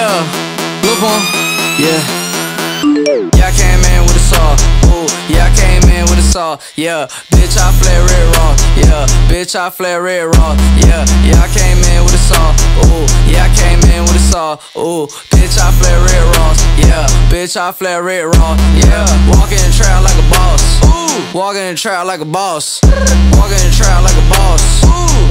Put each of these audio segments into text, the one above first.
Yeah, Lil Pump, yeah. Yeah, I came in with a saw. Ooh, yeah, I came in with a saw. Yeah, bitch, I flare red raw. Yeah, bitch, I flare red raw. Yeah, yeah, I came in with a saw. Ooh, yeah, I came in with a saw. Ooh, bitch, I flare red raw. Yeah, bitch, I flare red raw. Yeah, walking in the trap like a boss. Ooh, walking in the trap like a boss. Walking in the trap like a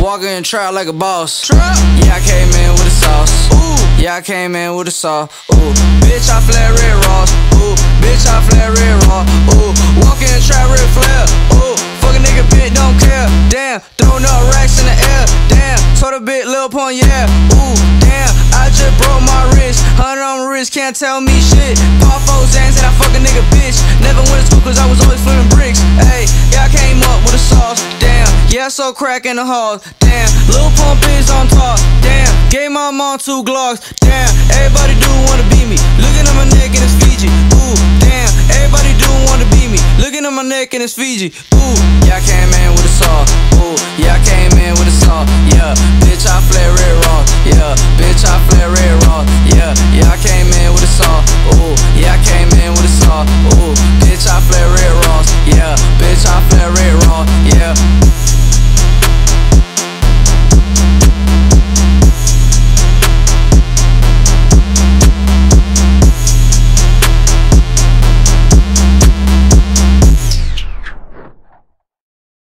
walking in trap like a boss. Trap. Yeah, I came in with a sauce. Ooh, yeah, I came in with a saw. Ooh, bitch, I flare red raw. Ooh, bitch, I flare red raw. Ooh, walking in trap red flare. Ooh, fuck a nigga bitch, don't care. Damn, throwing up racks in the air. Damn, told a bit, Lil Pump, yeah. Ooh, damn, I just broke my wrist. Hundred on my wrist, can't tell me shit. Pop four Xans and I fuck a nigga bitch. Never went to school cause I was always flipping bricks. Hey, so crack in the halls. Damn, Lil Pump is on top. Damn, gave my mom two Glocks. Damn, everybody do wanna be me. Looking at my neck and it's Fiji. Ooh, damn, everybody do wanna be me. Looking at my neck and it's Fiji. Ooh, yeah, I came in with a saw. Ooh, yeah, I came in with a saw. Yeah, bitch, I flare red raw. Yeah, bitch, I flare red raw. Yeah, yeah, I came in with a saw. Ooh, yeah, I came in with a saw. Ooh, bitch, I flare red raw.